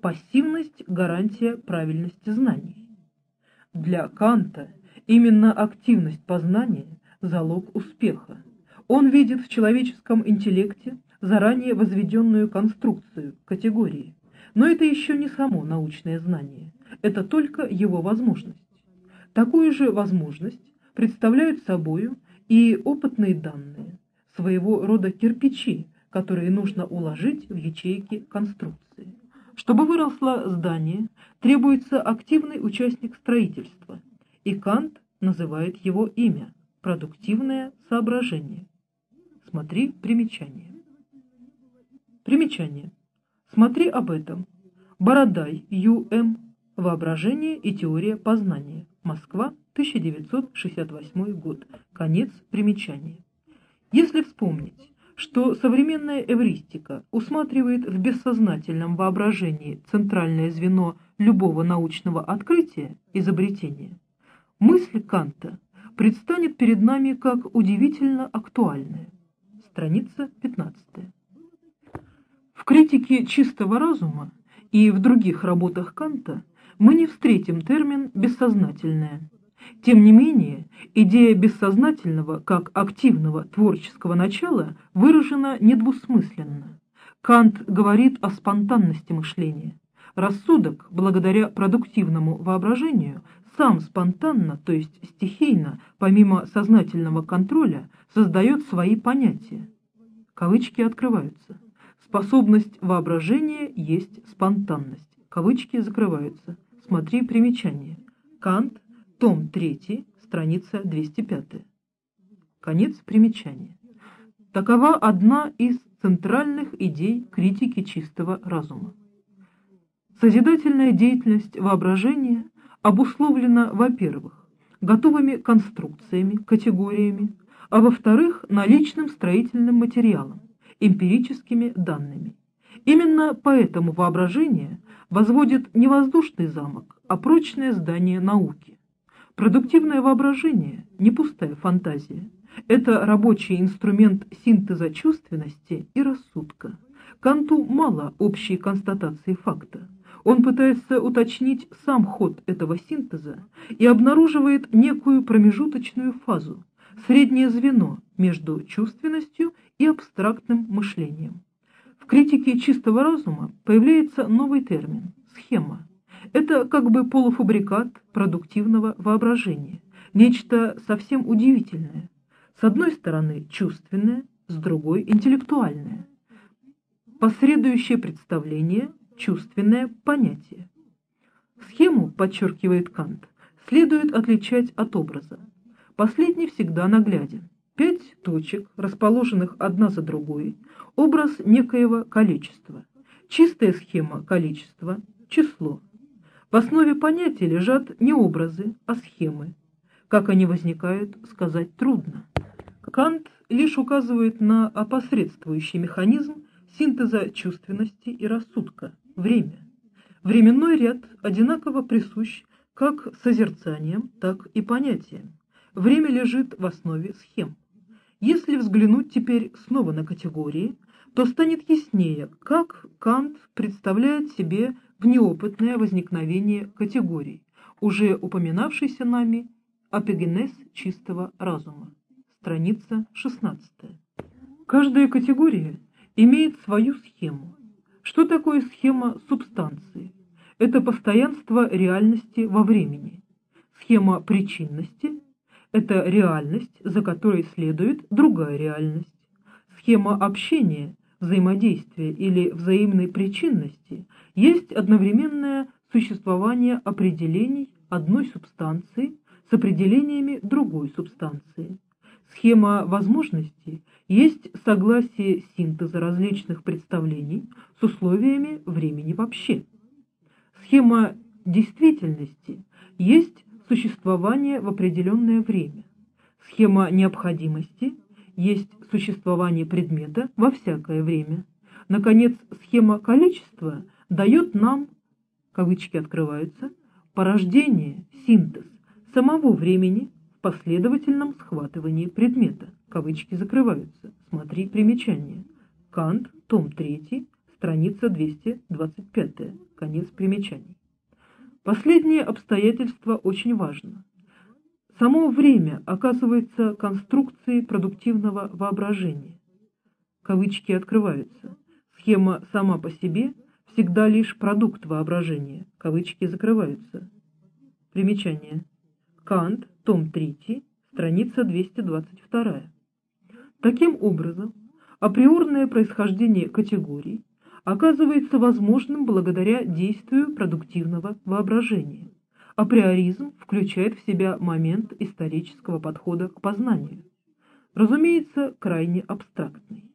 Пассивность – гарантия правильности знаний. Для Канта именно активность познания – залог успеха. Он видит в человеческом интеллекте заранее возведенную конструкцию, категории. Но это еще не само научное знание, это только его возможность. Такую же возможность представляют собою и опытные данные, своего рода кирпичи, которые нужно уложить в ячейки конструкции. Чтобы выросло здание, требуется активный участник строительства, и Кант называет его имя – продуктивное соображение. Смотри примечание. Примечание. Смотри об этом. Бородай, Ю.М. Воображение и теория познания. Москва, 1968 год. Конец примечания. Если вспомнить, что современная эвристика усматривает в бессознательном воображении центральное звено любого научного открытия, изобретения, мысль Канта предстанет перед нами как удивительно актуальная. Страница 15. В критике чистого разума и в других работах Канта мы не встретим термин «бессознательное», тем не менее, идея бессознательного как активного творческого начала выражена недвусмысленно. Кант говорит о спонтанности мышления. Рассудок, благодаря продуктивному воображению, сам спонтанно, то есть стихийно, помимо сознательного контроля, создает свои понятия. Кавычки открываются. Способность воображения есть спонтанность. Кавычки закрываются. Смотри примечание. Кант том 3, страница 205. Конец примечания. Такова одна из центральных идей критики чистого разума. Созидательная деятельность воображения обусловлена, во-первых, готовыми конструкциями, категориями, а во-вторых, наличным строительным материалом, эмпирическими данными. Именно поэтому воображение возводит не воздушный замок, а прочное здание науки. Продуктивное воображение – не пустая фантазия. Это рабочий инструмент синтеза чувственности и рассудка. Канту мало общей констатации факта. Он пытается уточнить сам ход этого синтеза и обнаруживает некую промежуточную фазу, среднее звено между чувственностью и абстрактным мышлением. В критике чистого разума появляется новый термин – схема. Это как бы полуфабрикат продуктивного воображения, нечто совсем удивительное. С одной стороны чувственное, с другой интеллектуальное. Посредующее представление – чувственное понятие. Схему, подчеркивает Кант, следует отличать от образа. Последний всегда нагляден. Пять точек, расположенных одна за другой, образ некоего количества. Чистая схема количества, число. В основе понятия лежат не образы, а схемы. Как они возникают, сказать трудно. Кант лишь указывает на опосредствующий механизм синтеза чувственности и рассудка – время. Временной ряд одинаково присущ как созерцанием, так и понятиям. Время лежит в основе схем. Если взглянуть теперь снова на категории, то станет яснее, как Кант представляет себе внеопытное возникновение категорий, уже упоминавшийся нами апогенез чистого разума. Страница 16. Каждая категория имеет свою схему. Что такое схема субстанции? Это постоянство реальности во времени. Схема причинности это реальность, за которой следует другая реальность. Схема общения, взаимодействия или взаимной причинности есть одновременное существование определений одной субстанции с определениями другой субстанции. Схема возможностей есть согласие синтеза различных представлений с условиями времени вообще. Схема действительности есть существование в определенное время. Схема необходимости есть существование предмета во всякое время. Наконец, схема количества дает нам, кавычки открываются, порождение, синтез самого времени в последовательном схватывании предмета, кавычки закрываются, смотри примечание. Кант, том 3, страница 225, конец примечаний. Последнее обстоятельство очень важно. Само время оказывается конструкцией продуктивного воображения. Кавычки открываются. Схема сама по себе всегда лишь продукт воображения. Кавычки закрываются. Примечание. Кант, том 3, страница 222. Таким образом, априорное происхождение категорий оказывается возможным благодаря действию продуктивного воображения. Априоризм включает в себя момент исторического подхода к познанию. Разумеется, крайне абстрактный.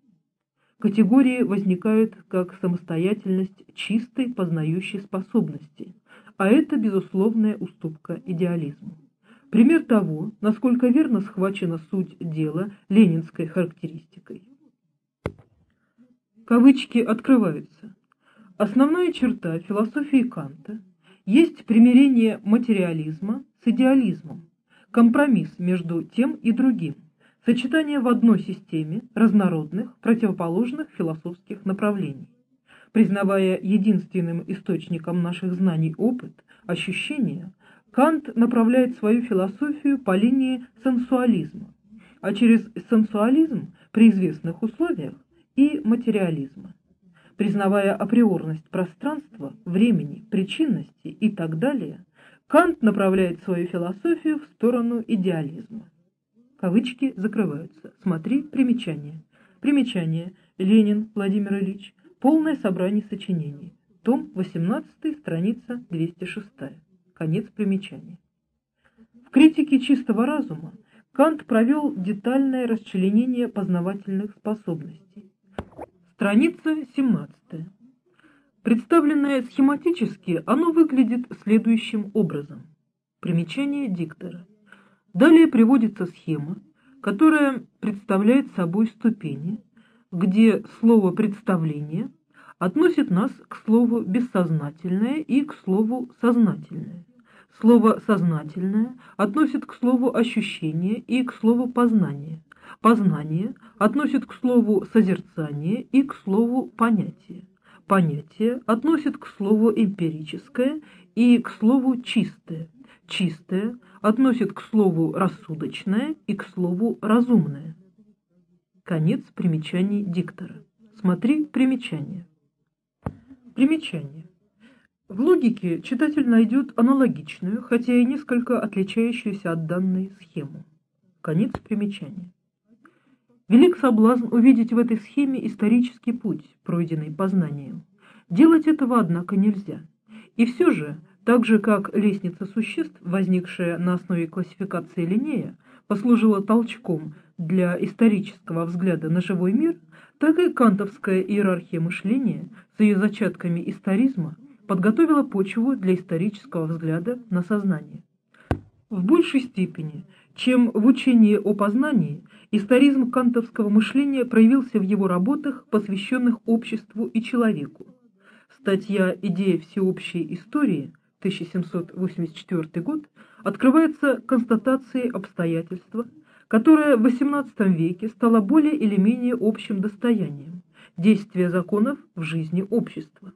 Категории возникают как самостоятельность чистой познающей способности, а это безусловная уступка идеализму. Пример того, насколько верно схвачена суть дела ленинской характеристикой. Кавычки открываются. Основная черта философии Канта есть примирение материализма с идеализмом, компромисс между тем и другим, сочетание в одной системе разнородных, противоположных философских направлений. Признавая единственным источником наших знаний опыт, ощущения, Кант направляет свою философию по линии сенсуализма, а через сенсуализм при известных условиях и материализма. Признавая априорность пространства, времени, причинности и так далее, Кант направляет свою философию в сторону идеализма. Кавычки закрываются. Смотри примечание. Примечание. Ленин Владимир Ильич. Полное собрание сочинений. Том 18, страница 206. Конец примечания. В критике чистого разума Кант провел детальное расчленение познавательных способностей Страница 17. Представленное схематически, оно выглядит следующим образом. Примечание диктора. Далее приводится схема, которая представляет собой ступени, где слово «представление» относит нас к слову «бессознательное» и к слову «сознательное». Слово «сознательное» относит к слову «ощущение» и к слову «познание». Познание относит к слову «созерцание» и к слову «понятие». Понятие относит к слову «эмпирическое» и к слову «чистое». Чистое относит к слову «рассудочное» и к слову «разумное». Конец примечаний диктора. Смотри примечание. Примечание. В логике читатель найдет аналогичную, хотя и несколько отличающуюся от данной схему. Конец примечания. Велик соблазн увидеть в этой схеме исторический путь, пройденный познанием. Делать этого, однако, нельзя. И все же, так же как лестница существ, возникшая на основе классификации Линнея, послужила толчком для исторического взгляда на живой мир, так и кантовская иерархия мышления с ее зачатками историзма подготовила почву для исторического взгляда на сознание. В большей степени, чем в учении о познании, историзм кантовского мышления проявился в его работах, посвященных обществу и человеку. Статья «Идея всеобщей истории» 1784 год открывается констатацией обстоятельства, которое в XVIII веке стало более или менее общим достоянием – действия законов в жизни общества.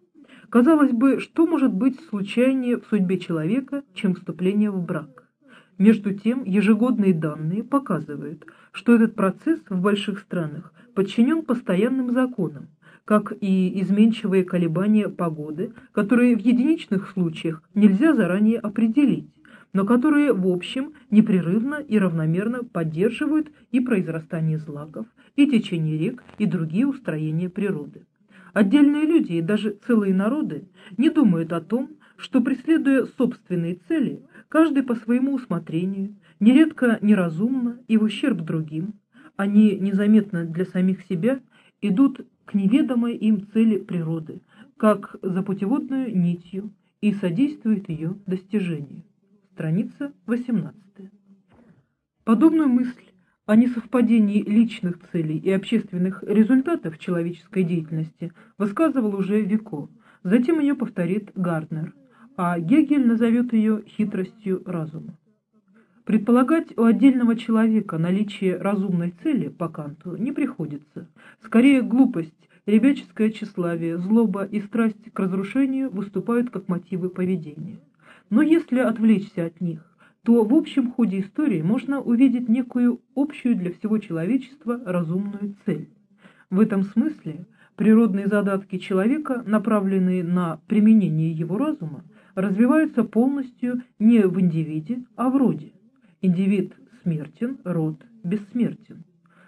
Казалось бы, что может быть случайнее в судьбе человека, чем вступление в брак? Между тем, ежегодные данные показывают, что этот процесс в больших странах подчинен постоянным законам, как и изменчивые колебания погоды, которые в единичных случаях нельзя заранее определить, но которые в общем непрерывно и равномерно поддерживают и произрастание злаков, и течение рек, и другие устроения природы. Отдельные люди и даже целые народы не думают о том, что, преследуя собственные цели, каждый по своему усмотрению, нередко неразумно и в ущерб другим, они незаметно для самих себя идут к неведомой им цели природы, как за путеводную нитью, и содействуют ее достижению. Страница 18. Подобную мысль о несовпадении личных целей и общественных результатов человеческой деятельности высказывал уже Вико, затем ее повторит Гарднер, а Гегель назовет ее хитростью разума. Предполагать у отдельного человека наличие разумной цели по Канту не приходится. Скорее, глупость, ребяческое тщеславие, злоба и страсть к разрушению выступают как мотивы поведения. Но если отвлечься от них, то в общем ходе истории можно увидеть некую общую для всего человечества разумную цель. В этом смысле природные задатки человека, направленные на применение его разума, развиваются полностью не в индивиде, а в роде. Индивид смертен, род бессмертен.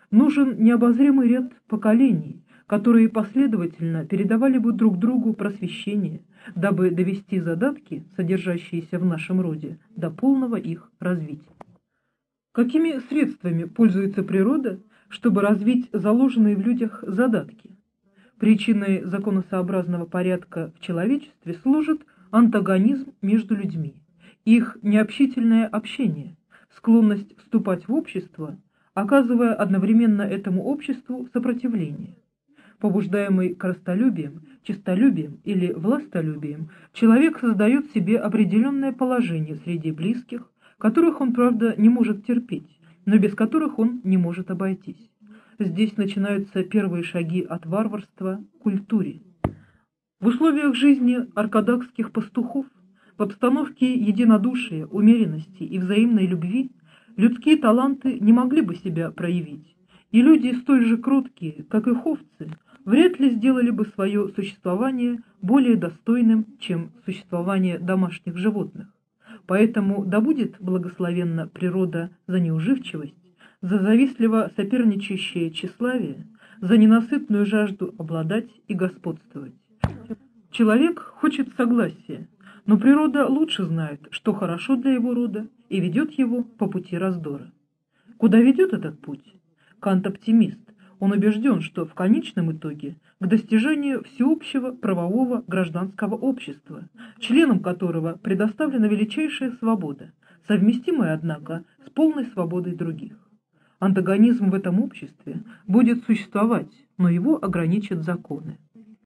Нужен необозримый ряд поколений, которые последовательно передавали бы друг другу просвещение, дабы довести задатки, содержащиеся в нашем роде, до полного их развития. Какими средствами пользуется природа, чтобы развить заложенные в людях задатки? Причиной законосообразного порядка в человечестве служит антагонизм между людьми, их необщительное общение – склонность вступать в общество, оказывая одновременно этому обществу сопротивление. Побуждаемый коростолюбием, честолюбием или властолюбием, человек создает себе определенное положение среди близких, которых он, правда, не может терпеть, но без которых он не может обойтись. Здесь начинаются первые шаги от варварства к культуре. В условиях жизни аркадакских пастухов в обстановке единодушия, умеренности и взаимной любви людские таланты не могли бы себя проявить, и люди столь же кроткие, как и ховцы, вряд ли сделали бы свое существование более достойным, чем существование домашних животных. Поэтому да будет благословенна природа за неуживчивость, за завистливо соперничающее тщеславие, за ненасытную жажду обладать и господствовать. Человек хочет согласия, но природа лучше знает, что хорошо для его рода, и ведет его по пути раздора. Куда ведет этот путь? Кант оптимист. Он убежден, что в конечном итоге к достижению всеобщего правового гражданского общества, членам которого предоставлена величайшая свобода, совместимая, однако, с полной свободой других. Антагонизм в этом обществе будет существовать, но его ограничат законы.